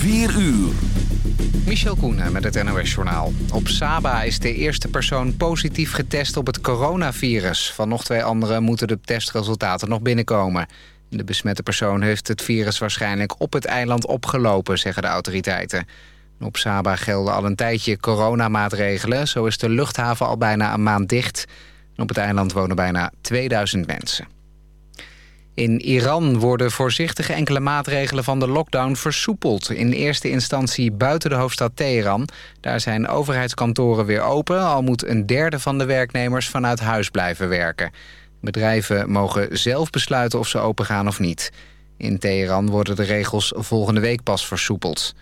4 uur. Michel Koenen met het NOS-journaal. Op Saba is de eerste persoon positief getest op het coronavirus. Van nog twee anderen moeten de testresultaten nog binnenkomen. De besmette persoon heeft het virus waarschijnlijk op het eiland opgelopen, zeggen de autoriteiten. Op Saba gelden al een tijdje coronamaatregelen. Zo is de luchthaven al bijna een maand dicht. op het eiland wonen bijna 2000 mensen. In Iran worden voorzichtige enkele maatregelen van de lockdown versoepeld. In eerste instantie buiten de hoofdstad Teheran. Daar zijn overheidskantoren weer open... al moet een derde van de werknemers vanuit huis blijven werken. Bedrijven mogen zelf besluiten of ze opengaan of niet. In Teheran worden de regels volgende week pas versoepeld.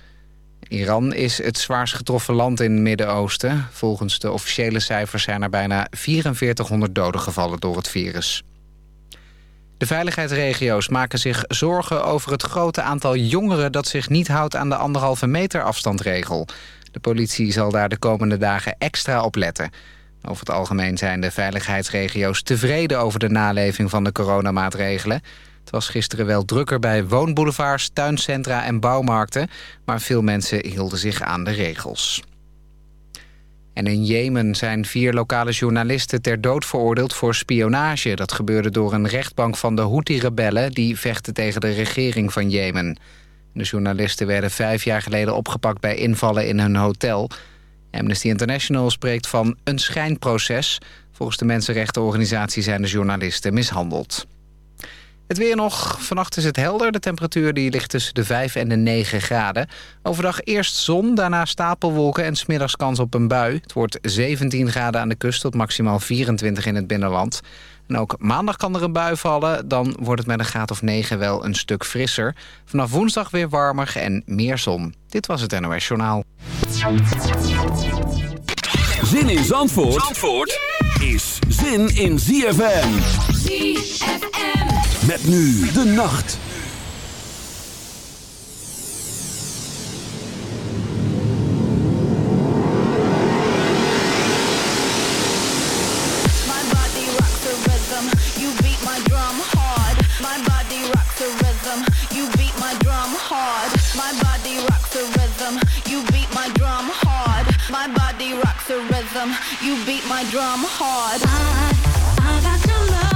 Iran is het zwaarst getroffen land in het Midden-Oosten. Volgens de officiële cijfers zijn er bijna 4400 doden gevallen door het virus. De veiligheidsregio's maken zich zorgen over het grote aantal jongeren... dat zich niet houdt aan de anderhalve meter afstandregel. De politie zal daar de komende dagen extra op letten. Over het algemeen zijn de veiligheidsregio's tevreden... over de naleving van de coronamaatregelen. Het was gisteren wel drukker bij woonboulevards, tuincentra en bouwmarkten... maar veel mensen hielden zich aan de regels. En in Jemen zijn vier lokale journalisten ter dood veroordeeld voor spionage. Dat gebeurde door een rechtbank van de Houthi-rebellen... die vechten tegen de regering van Jemen. De journalisten werden vijf jaar geleden opgepakt bij invallen in hun hotel. Amnesty International spreekt van een schijnproces. Volgens de mensenrechtenorganisatie zijn de journalisten mishandeld. Het weer nog. Vannacht is het helder. De temperatuur die ligt tussen de 5 en de 9 graden. Overdag eerst zon, daarna stapelwolken en smiddags kans op een bui. Het wordt 17 graden aan de kust tot maximaal 24 in het binnenland. En ook maandag kan er een bui vallen. Dan wordt het met een graad of 9 wel een stuk frisser. Vanaf woensdag weer warmer en meer zon. Dit was het NOS Journaal. Zin in Zandvoort, Zandvoort is zin in ZFM. ZFM. Met nu de nacht. My body, rock the rhythm. You beat my drum hard my body racks a rhythm you beat my drum hard my body rocks the rhythm, you beat my drum hard. I, I got your love.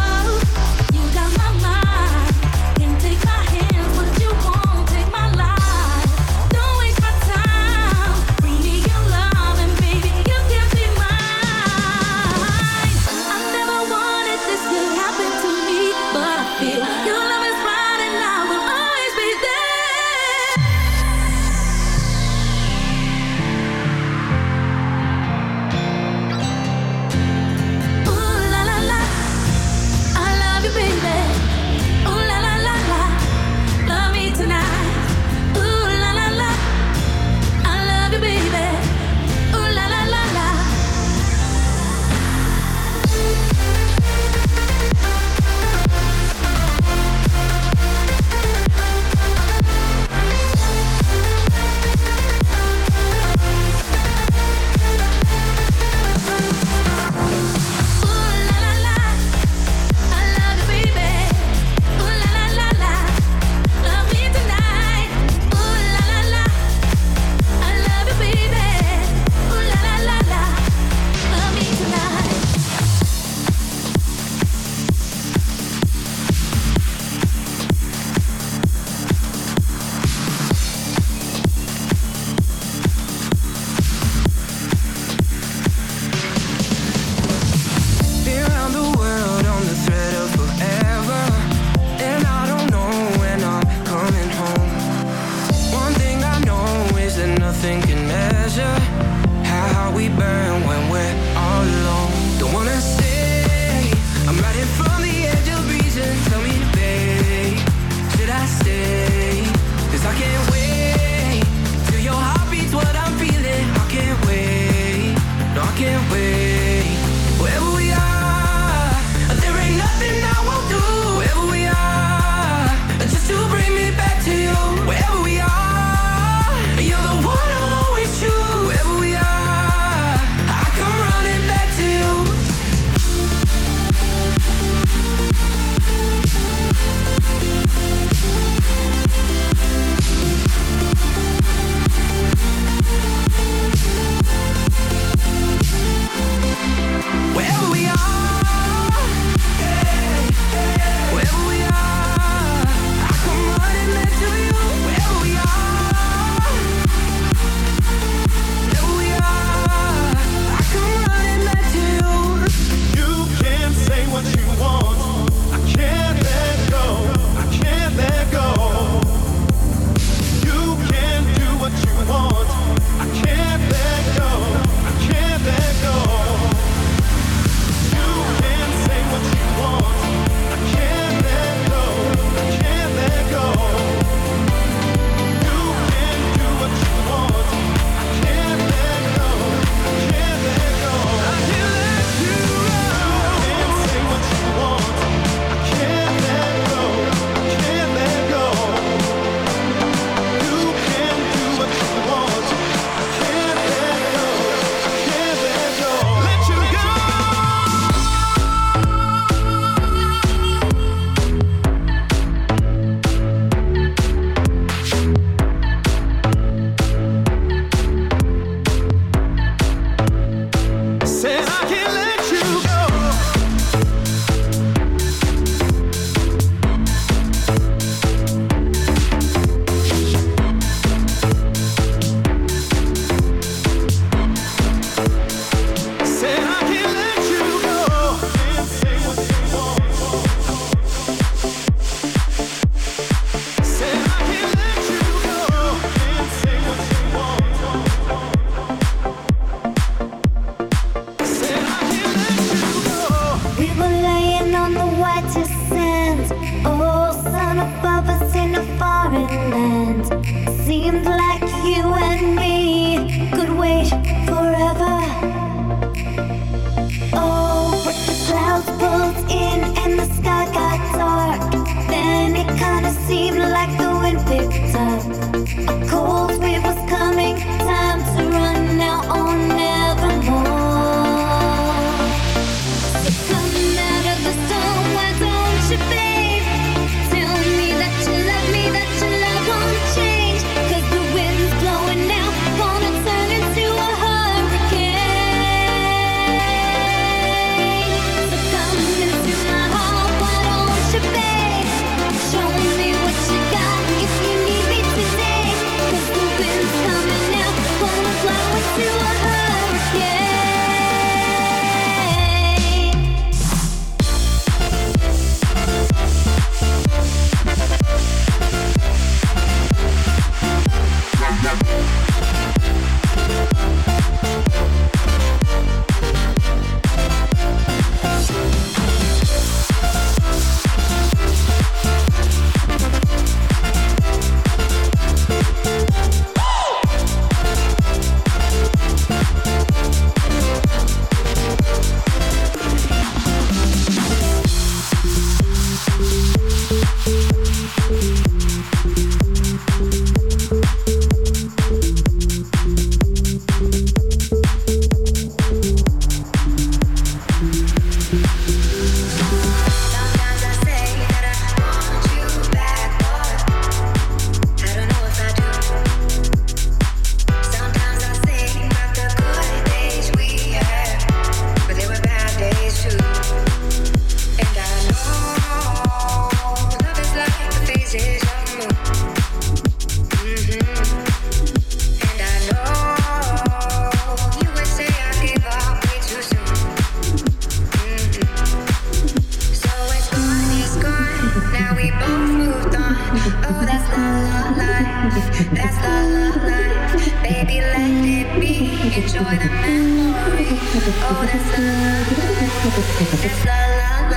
la la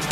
la.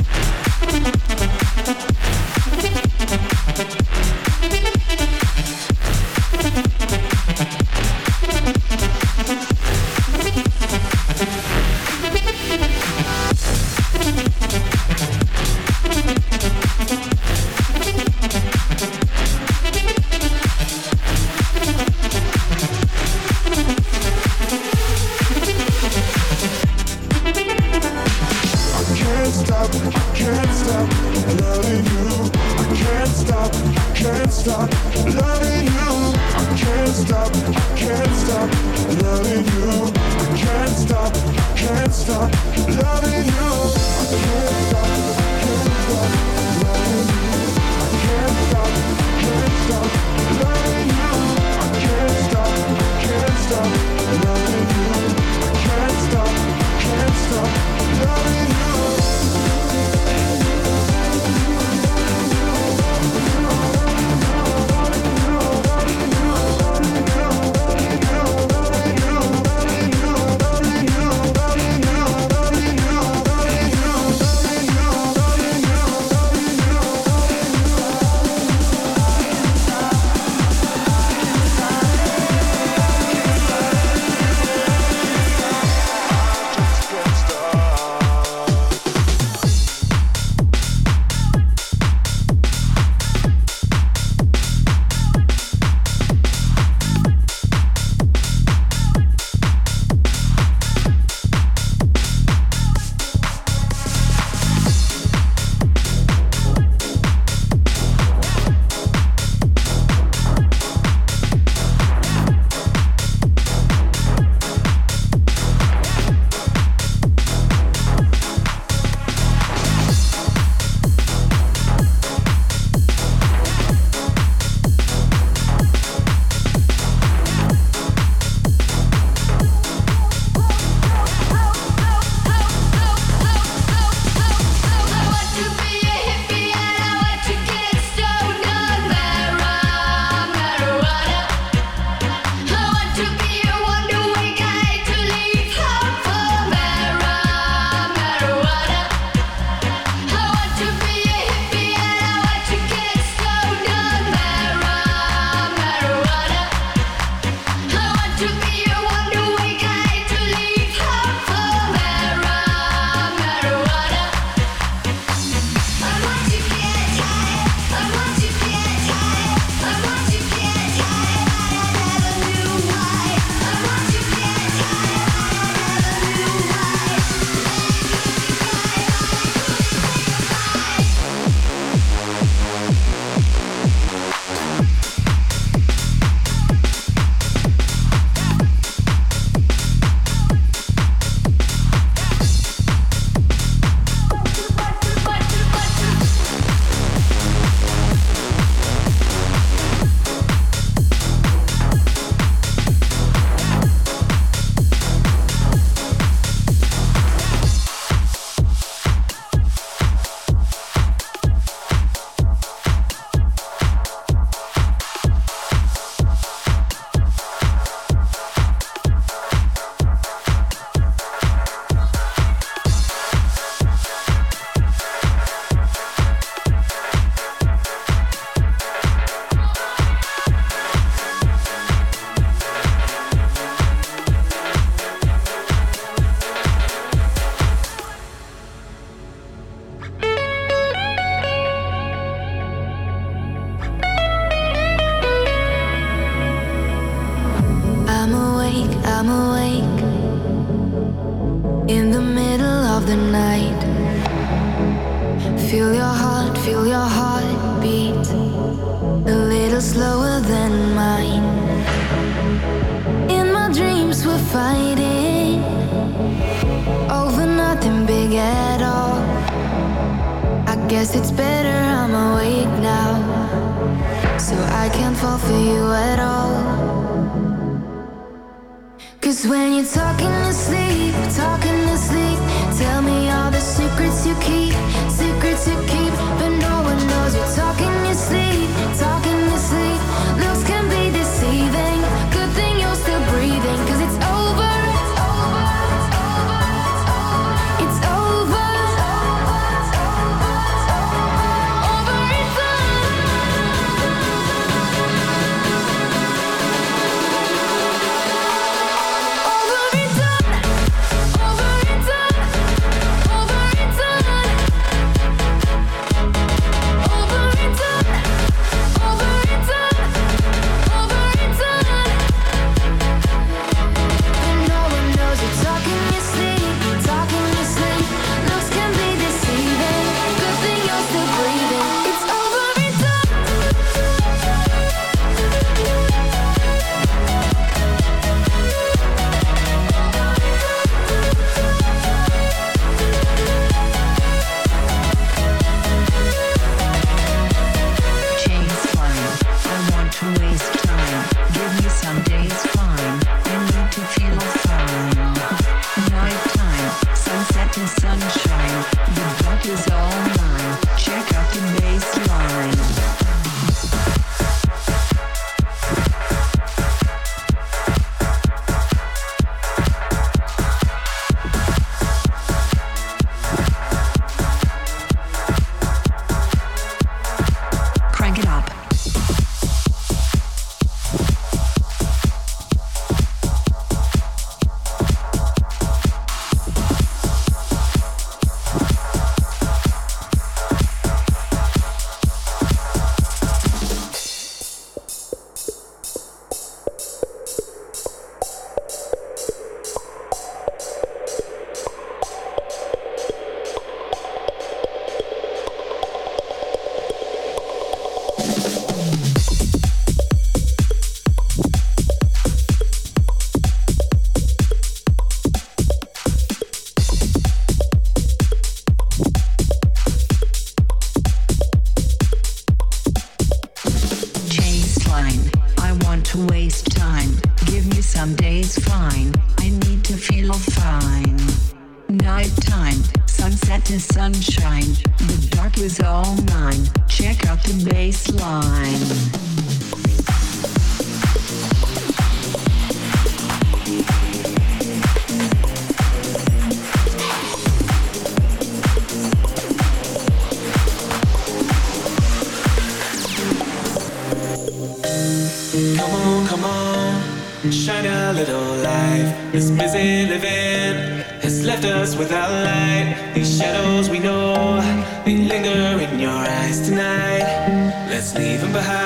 This busy living has left us without light. These shadows we know, they linger in your eyes tonight. Let's leave them behind.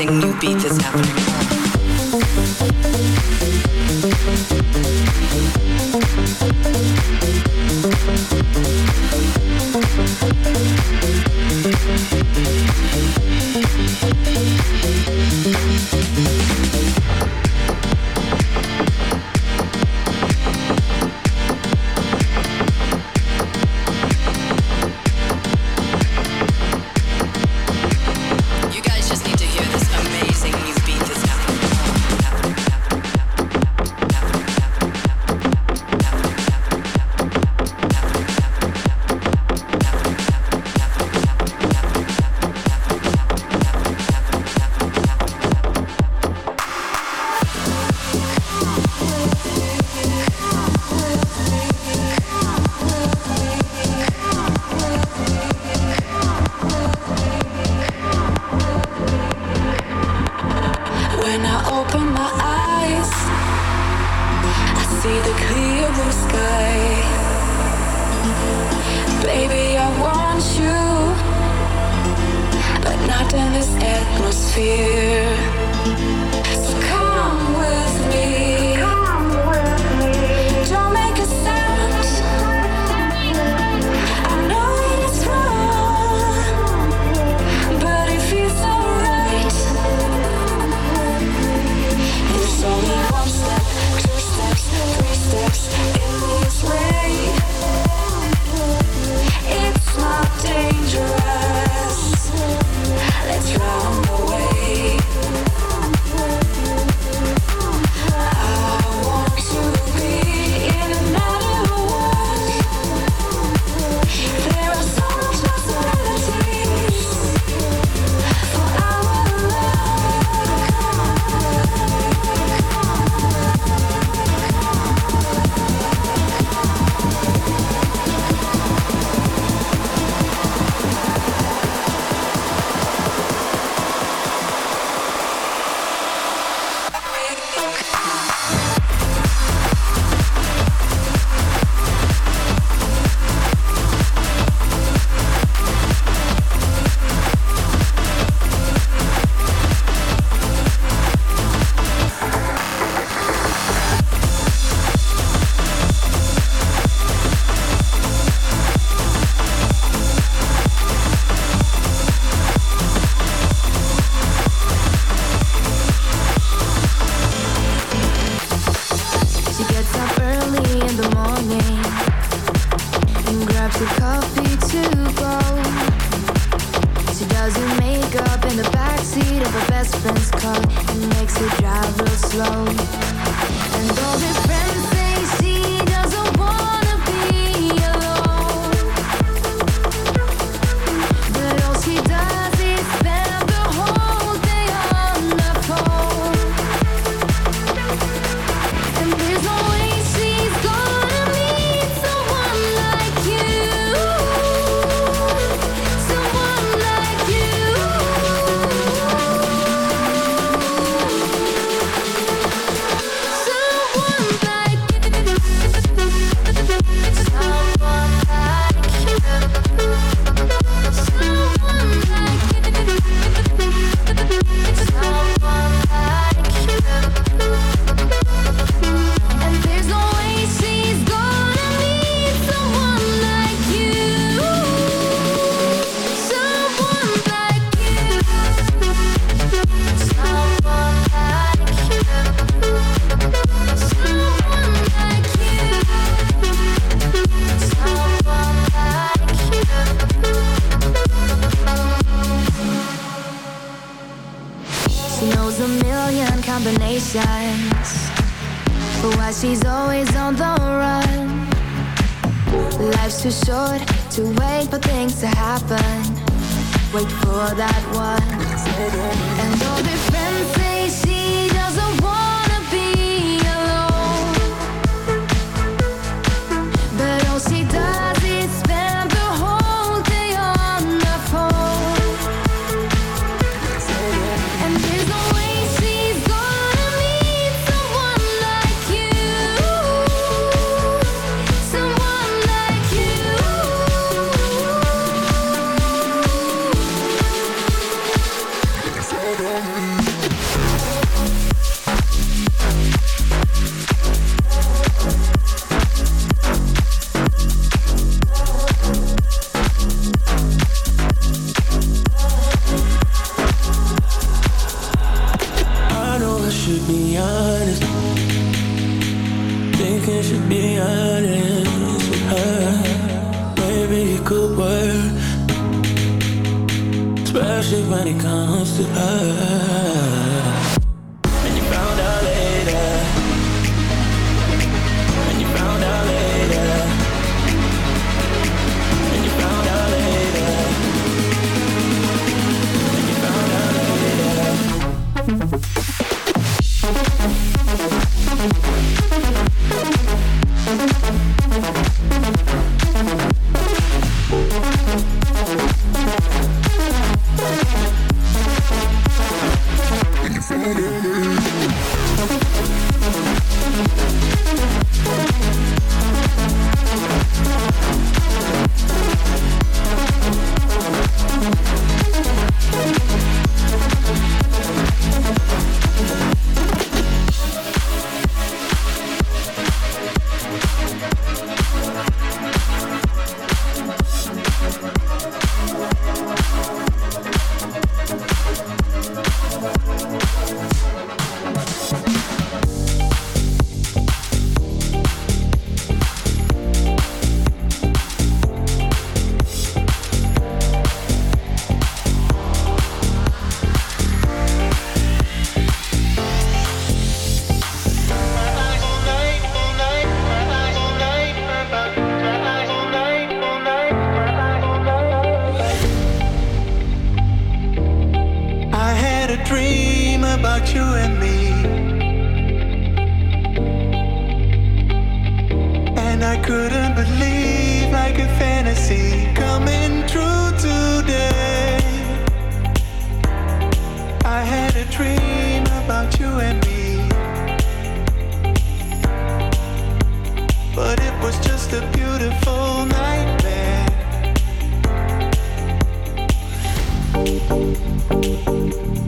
amazing new beat that's happening. Close to us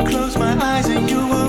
Close my eyes and you were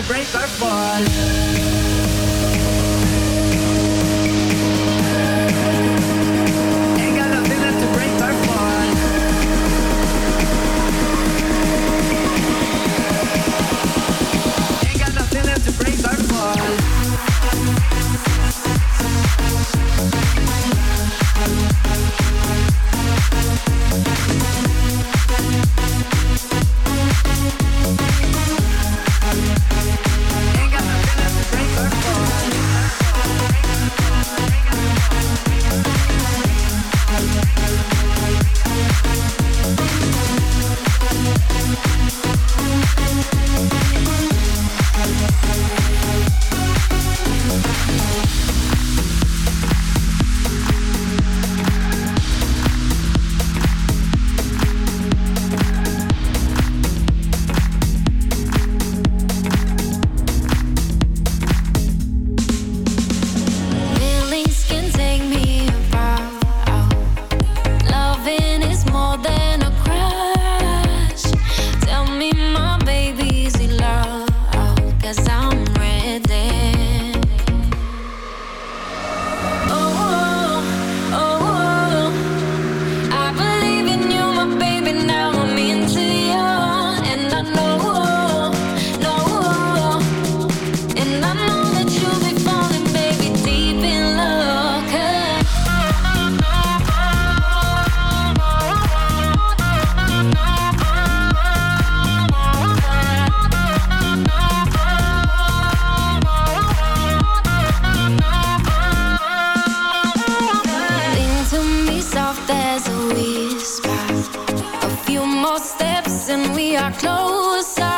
to break our fall. We are closer.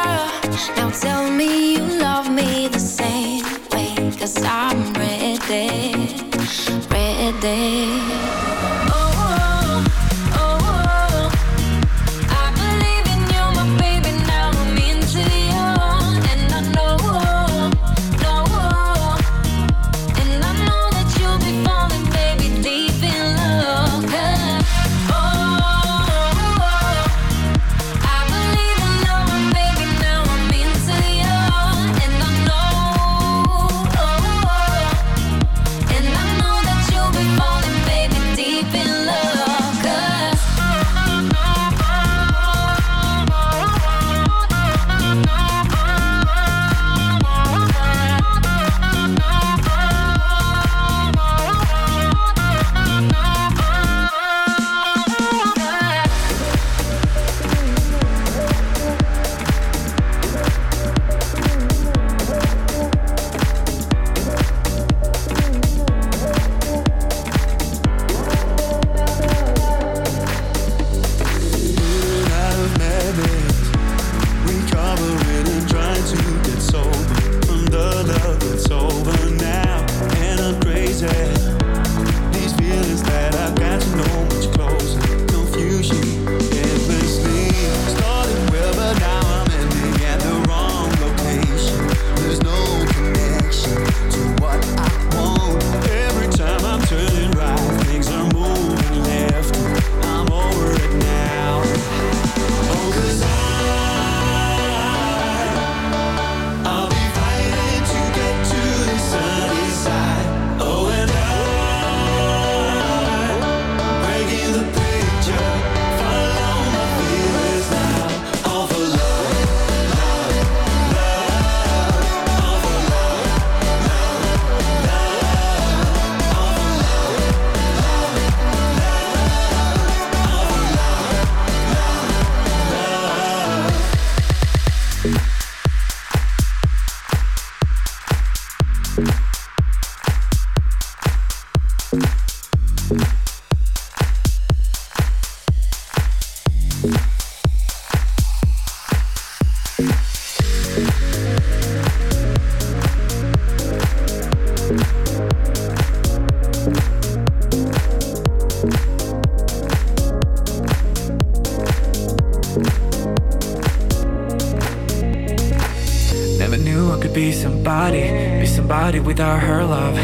Without her love.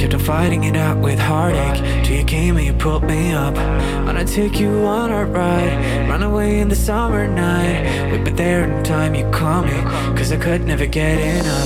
Kept on fighting it out with heartache. Till you came and you pulled me up. Wanna take you on a ride, run away in the summer night. We'd be there in time you call me, cause I could never get enough.